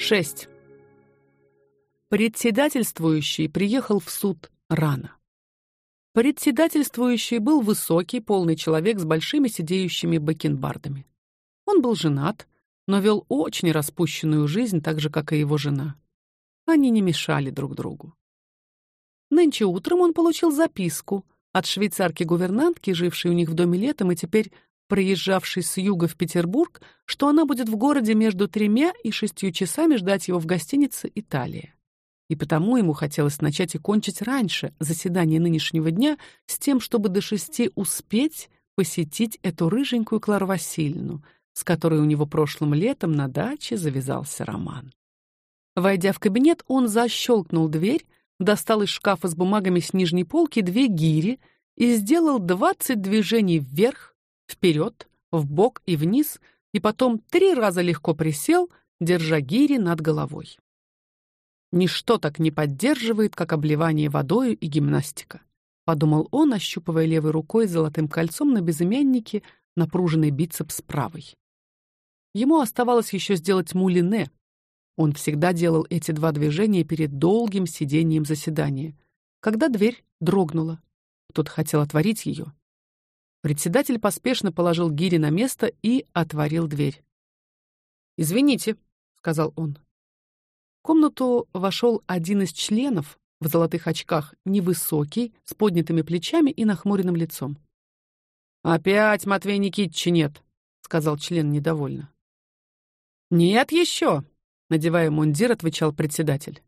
6. Председательствующий приехал в суд рано. Председательствующий был высокий, полный человек с большими сидеющими бакенбардами. Он был женат, но вел очень распущенную жизнь, так же как и его жена. Они не мешали друг другу. Нынче утром он получил записку от швейцарки-гувернантки, жившей у них в доме летом и теперь проезжавшей с юга в Петербург, что она будет в городе между тремя и шестью часами ждать его в гостинице Италия и потому ему хотелось начать и кончить раньше заседание нынешнего дня с тем, чтобы до шести успеть посетить эту рыженькую Клару Васильевну, с которой у него прошлым летом на даче завязался роман. Войдя в кабинет, он защелкнул дверь, достал из шкафа с бумагами с нижней полки две гири и сделал двадцать движений вверх, вперед, в бок и вниз, и потом три раза легко присел, держа гири над головой. Ничто так не поддерживает, как обливание водой и гимнастика, подумал он, ощупывая левой рукой золотым кольцом на безымяннике напруженный бицепс правой. Ему оставалось еще сделать мулине. Он всегда делал эти два движения перед долгим сидением заседания. Когда дверь дрогнула, кто-то хотел отворить ее. Председатель поспешно положил гири на место и отворил дверь. "Извините", сказал он. В комнату вошел один из членов в золотых очках, невысокий, с поднятыми плечами и нахмуренным лицом. Опять Матвей Никитич нет, сказал член недовольно. Нет еще, надевая мундир, отвечал председатель.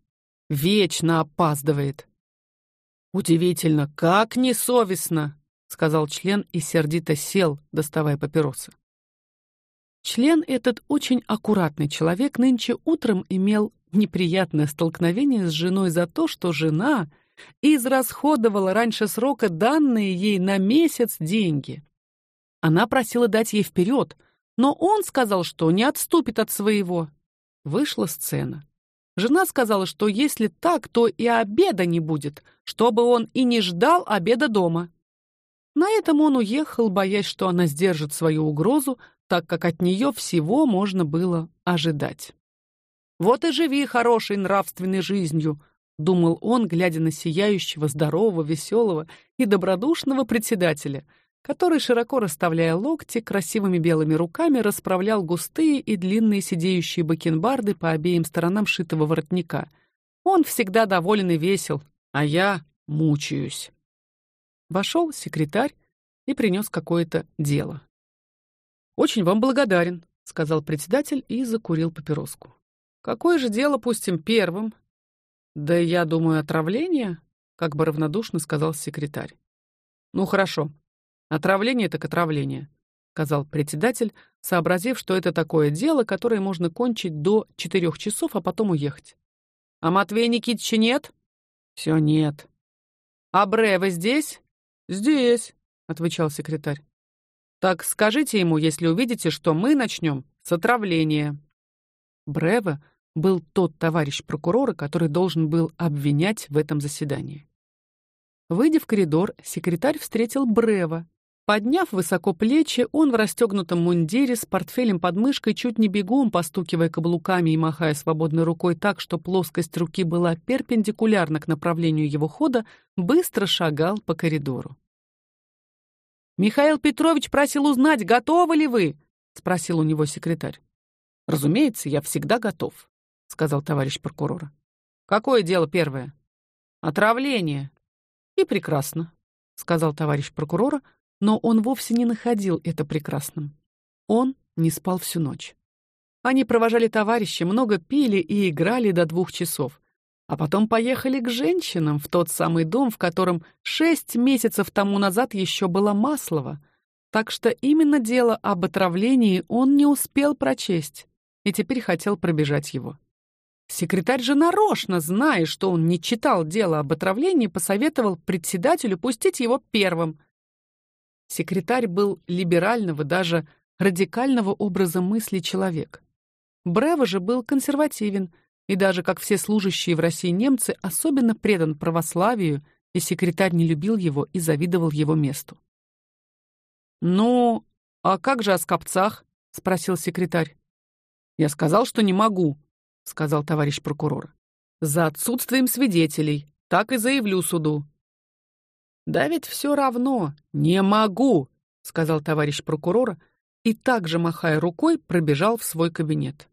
Вечно опаздывает. Удивительно, как несовестно, сказал член и сердито сел, доставая папиросы. Член этот очень аккуратный человек нынче утром имел неприятное столкновение с женой за то, что жена израсходовала раньше срока данные ей на месяц деньги. Она просила дать ей вперед, но он сказал, что не отступит от своего. Вышла сцена. Жена сказала, что если так, то и обеда не будет, чтобы он и не ждал обеда дома. На этом он уехал, боясь, что она сдержит свою угрозу, так как от нее всего можно было ожидать. Вот и живи хорошей нравственной жизнью, думал он, глядя на сияющего, здорового, веселого и добродушного председателя, который широко расставляя локти, красивыми белыми руками расправлял густые и длинные сидеющие бакенбарды по обеим сторонам шитого воротника. Он всегда доволен и весел, а я мучаюсь. Вошел секретарь и принес какое-то дело. Очень вам благодарен, сказал председатель и закурил папироску. Какое же дело пустим первым? Да я думаю, отравление, как бы равнодушно сказал секретарь. Ну хорошо. Отравление так отравление, сказал председатель, сообразив, что это такое дело, которое можно кончить до четырех часов, а потом уехать. А Матвея Никитича нет? Все нет. А Брева здесь? Здесь, отвечал секретарь. Так скажите ему, если увидите, что мы начнем с отравления. Брева был тот товарищ прокурора, который должен был обвинять в этом заседании. Выйдя в коридор, секретарь встретил Брева. Подняв высоко плечи, он в расстегнутом мундире с портфелем под мышкой, чуть не бегом, постукивая каблуками и махая свободной рукой так, что плоскость руки была перпендикулярна к направлению его хода, быстро шагал по коридору. Михаил Петрович просил узнать, готовы ли вы, спросил у него секретарь. Разумеется, я всегда готов сказал товарищ прокурора. Какое дело первое? Отравление. И прекрасно, сказал товарищ прокурора, но он вовсе не находил это прекрасным. Он не спал всю ночь. Они провожали товарища, много пили и играли до двух часов, а потом поехали к женщинам в тот самый дом, в котором шесть месяцев тому назад еще была Маслова. Так что именно дело об отравлении он не успел прочесть и теперь хотел пробежать его. Секретарь же нарочно, зная, что он не читал дело об отравлении, посоветовал председателю пустить его первым. Секретарь был либерального, даже радикального образа мысли человек. Брево же был консервативен и даже, как все служащие в России немцы, особенно предан православию, и секретарь не любил его и завидовал его месту. Ну, а как же о скопцах? спросил секретарь. Я сказал, что не могу, сказал товарищ прокурор. За отсутствием свидетелей, так и заявлю суду. Да ведь все равно, не могу, сказал товарищ прокурор и также махая рукой пробежал в свой кабинет.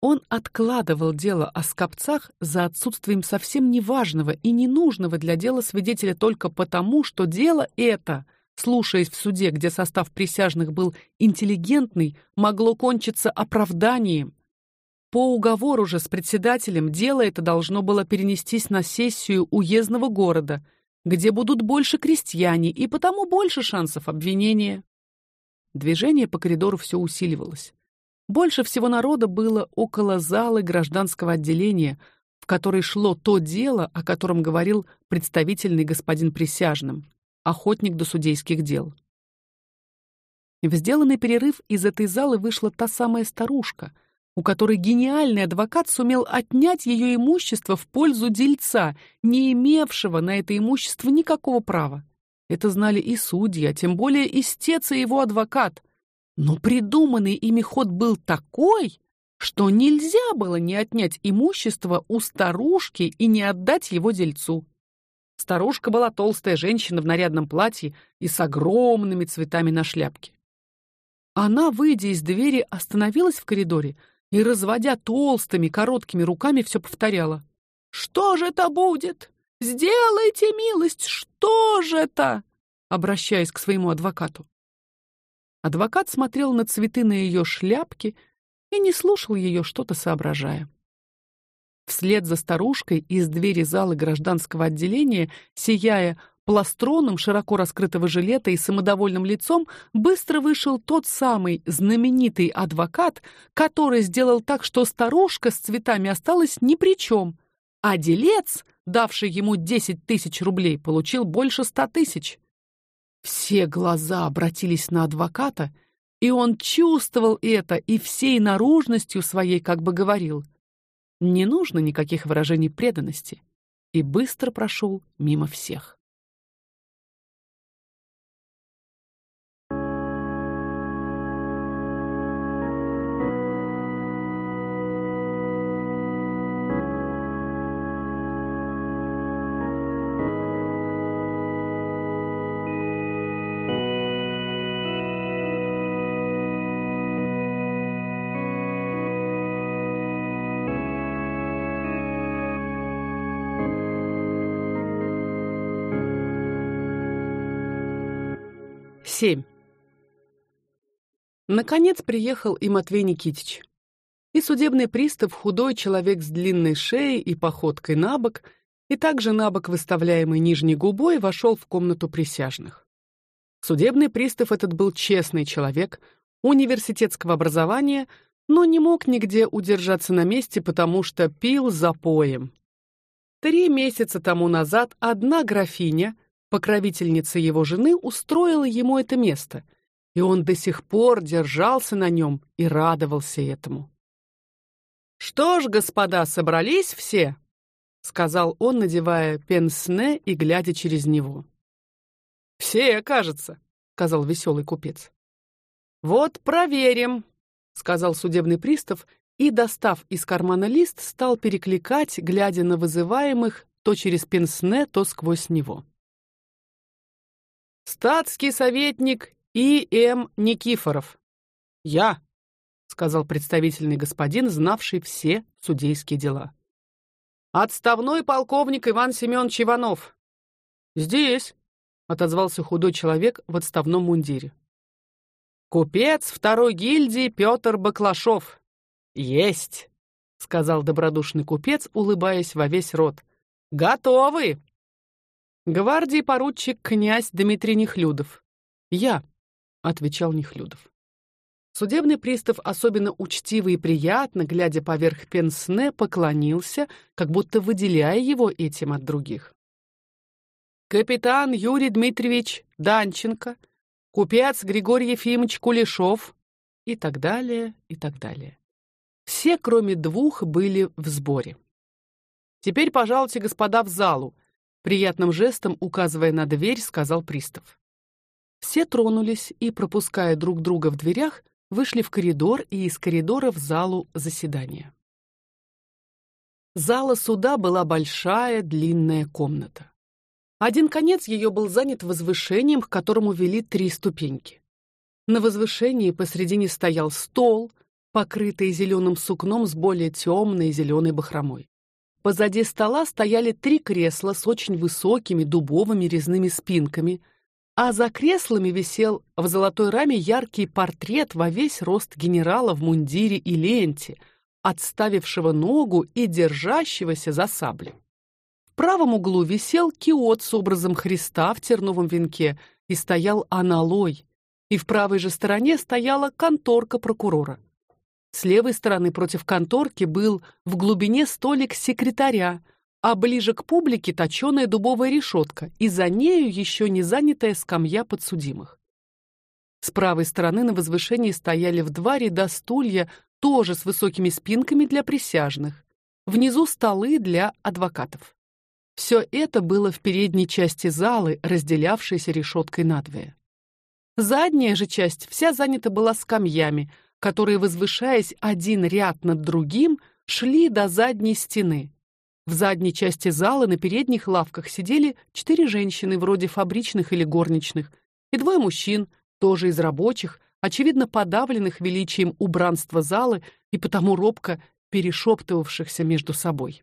Он откладывал дело о скопцах за отсутствием совсем неважного и ненужного для дела свидетеля только потому, что дело это, слушаясь в суде, где состав присяжных был интеллигентный, могло кончиться оправданием. По уговору же с председателем дело это должно было перенестись на сессию уездного города, где будут больше крестьяне и потому больше шансов обвинения. Движение по коридору все усиливалось. Больше всего народа было около залы гражданского отделения, в которой шло то дело, о котором говорил представительный господин присяжным, охотник до судейских дел. В сделанный перерыв из этой залы вышла та самая старушка, у которой гениальный адвокат сумел отнять ее имущество в пользу дельца, не имевшего на это имущество никакого права. Это знали и судьи, а тем более истец и его адвокат. Но придуманный ими ход был такой, что нельзя было не отнять имущество у старушки и не отдать его дельцу. Старушка была толстая женщина в нарядном платье и с огромными цветами на шляпке. Она, выйдя из двери, остановилась в коридоре и, разводя толстыми короткими руками, все повторяла: "Что же это будет? Сделайте милость, что же это?" обращаясь к своему адвокату. Адвокат смотрел на цветы на ее шляпке и не слушал ее, что-то соображая. Вслед за старушкой из двери зала гражданского отделения, сияя пластроном широко раскрытого жилета и самодовольным лицом, быстро вышел тот самый знаменитый адвокат, который сделал так, что старушка с цветами осталась ни при чем, а делец, давший ему десять тысяч рублей, получил больше ста тысяч. Все глаза обратились на адвоката, и он чувствовал это и всей наружностью своей как бы говорил: "Не нужно никаких выражений преданности", и быстро прошел мимо всех. Семь. Наконец приехал и Матвей Никитич. И судебный пристав, худой человек с длинной шеей и походкой набок, и также набок выставляемой нижней губой, вошел в комнату присяжных. Судебный пристав этот был честный человек, университетского образования, но не мог нигде удержаться на месте, потому что пил за поем. Три месяца тому назад одна графиня Покровительница его жены устроила ему это место, и он до сих пор держался на нем и радовался этому. Что ж, господа, собрались все, сказал он, надевая пенсне и глядя через него. Все, кажется, сказал веселый купец. Вот проверим, сказал судебный пристав и, достав из кармана лист, стал перекликать, глядя на вызываемых то через пенсне, то сквозь него. Статский советник И.М. Никифоров. Я, сказал представительный господин, знавший все судейские дела. Отставной полковник Иван Семенович Иванов. Здесь, отозвался худой человек в отставном мундире. Купец второй гильдии Петр Баклашов. Есть, сказал добродушный купец, улыбаясь во весь рот. Готовы? Гвардии поручик князь Дмитрий Нехлюдов. Я, отвечал Нехлюдов. Судебный пристав особенно учтиво и приятно, глядя поверх пенсне, поклонился, как будто выделяя его этим от других. Капитан Юрий Дмитриевич Данченко, купец Григорий Ефимович Кулешов и так далее, и так далее. Все, кроме двух, были в сборе. Теперь, пожалуйте, господа, в залу. Приятным жестом указывая на дверь, сказал пристав. Все тронулись и, пропуская друг друга в дверях, вышли в коридор и из коридора в залу заседания. Зала суда была большая, длинная комната. Один конец ее был занят возвышением, к которому вели три ступеньки. На возвышении посредине стоял стол, покрытый зеленым сукном с более темной зеленой бахромой. Позади стола стояли три кресла с очень высокими дубовыми резными спинками, а за креслами висел в золотой раме яркий портрет во весь рост генерала в мундире и ленте, отставившего ногу и держащегося за саблю. В правом углу висел киот с образом Христа в терновом венке и стоял аналой, и в правой же стороне стояла конторка прокурора. С левой стороны против конторки был в глубине столик секретаря, а ближе к публике точёная дубовая решетка, и за нею еще не занятая скамья подсудимых. С правой стороны на возвышении стояли в два ряда стулья, тоже с высокими спинками для присяжных. Внизу столы для адвокатов. Все это было в передней части залы, разделявшейся решеткой надвое. Задняя же часть вся занята была скамьями, которые, возвышаясь один ряд над другим, шли до задней стены. В задней части зала на передних лавках сидели четыре женщины, вроде фабричных или горничных, и двое мужчин, тоже из рабочих, очевидно подавленных величием убранства залы и потому робко перешептывавшихся между собой.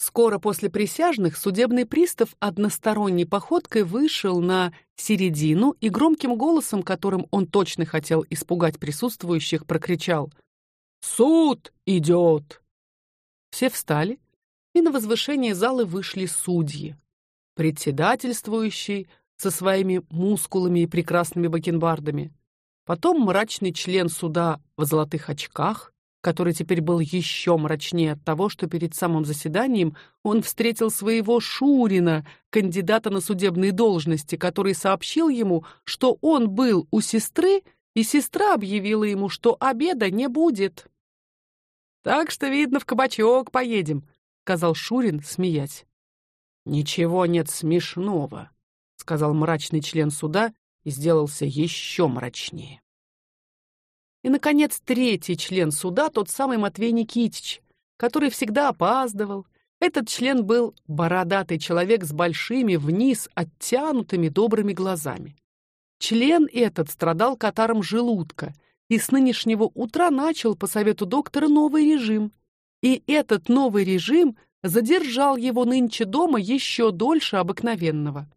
Скоро после присяжных судебный пристав односторонней походкой вышел на середину и громким голосом, которым он точно хотел испугать присутствующих, прокричал: "Суд идет!" Все встали, и на возвышение залы вышли судьи. Председательствующий со своими мускулами и прекрасными бакенбардами, потом мрачный член суда в золотых очках, который теперь был еще мрачнее от того, что перед самым заседанием он встретил своего Шурина, кандидата на судебные должности, который сообщил ему, что он был у сестры, и сестра объявила ему, что обеда не будет. Так что видно, в кабачок поедем, сказал Шурин, смеясь. Ничего нет смешного, сказал мрачный член суда и сделался еще мрачнее. И, наконец, третий член суда, тот самый Матвей Никитич, который всегда опаздывал. Этот член был бородатый человек с большими вниз оттянутыми добрыми глазами. Член этот страдал катаром желудка и с нынешнего утра начал по совету доктора новый режим. И этот новый режим задержал его нынче дома еще дольше обыкновенного.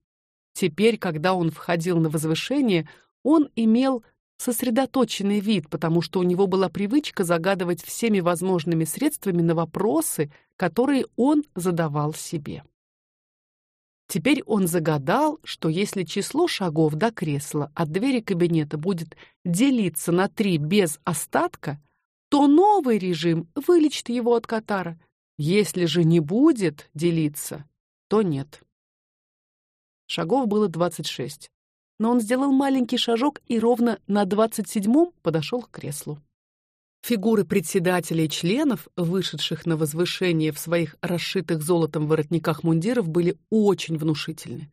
Теперь, когда он входил на возвышение, он имел сосредоточенный вид, потому что у него была привычка загадывать всеми возможными средствами на вопросы, которые он задавал себе. Теперь он загадал, что если число шагов до кресла от двери кабинета будет делиться на три без остатка, то новый режим вылечит его от катара. Если же не будет делиться, то нет. Шагов было двадцать шесть но он сделал маленький шажок и ровно на двадцать седьмом подошел к креслу. Фигуры председателей и членов, вышедших на возвышение в своих расшитых золотом воротниках мундиров, были очень внушительны.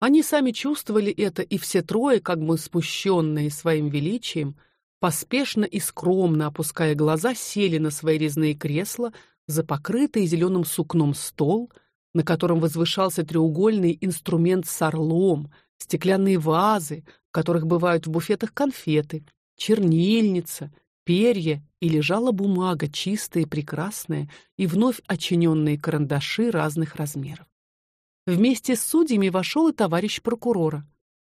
Они сами чувствовали это, и все трое, как бы смущенные своим величием, поспешно и скромно опуская глаза, сели на свои резные кресла за покрытый зеленым сукном стол, на котором возвышался треугольный инструмент с орлом, стеклянные вазы, в которых бывают в буфетах конфеты, чернильница, перья и лежала бумага, чистая и прекрасная, и вновь очиненные карандаши разных размеров. Вместе с судьями вошел и товарищ прокурора.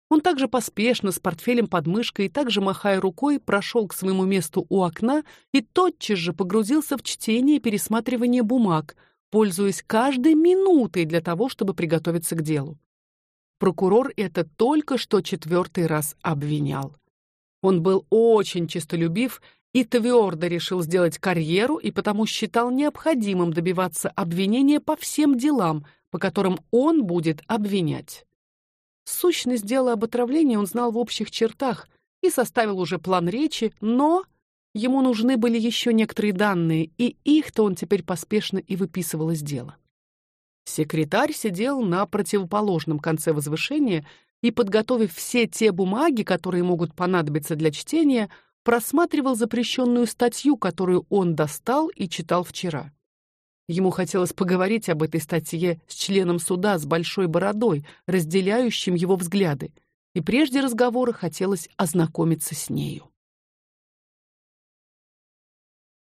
Он также поспешно с портфелем под мышкой и также махая рукой прошел к своему месту у окна и тотчас же погрузился в чтение и пересматривание бумаг, пользуясь каждой минутой для того, чтобы приготовиться к делу. Прокурор это только что четвертый раз обвинял. Он был очень честолюбив и твердо решил сделать карьеру и потому считал необходимым добиваться обвинения по всем делам, по которым он будет обвинять. Сущность дела об отравлении он знал в общих чертах и составил уже план речи, но ему нужны были еще некоторые данные, и их-то он теперь поспешно и выписывал из дела. Секретарь сидел на противоположном конце возвышения и, подготовив все те бумаги, которые могут понадобиться для чтения, просматривал запрещенную статью, которую он достал и читал вчера. Ему хотелось поговорить об этой статье с членом суда с большой бородой, разделяющим его взгляды, и прежде разговора хотелось ознакомиться с нею.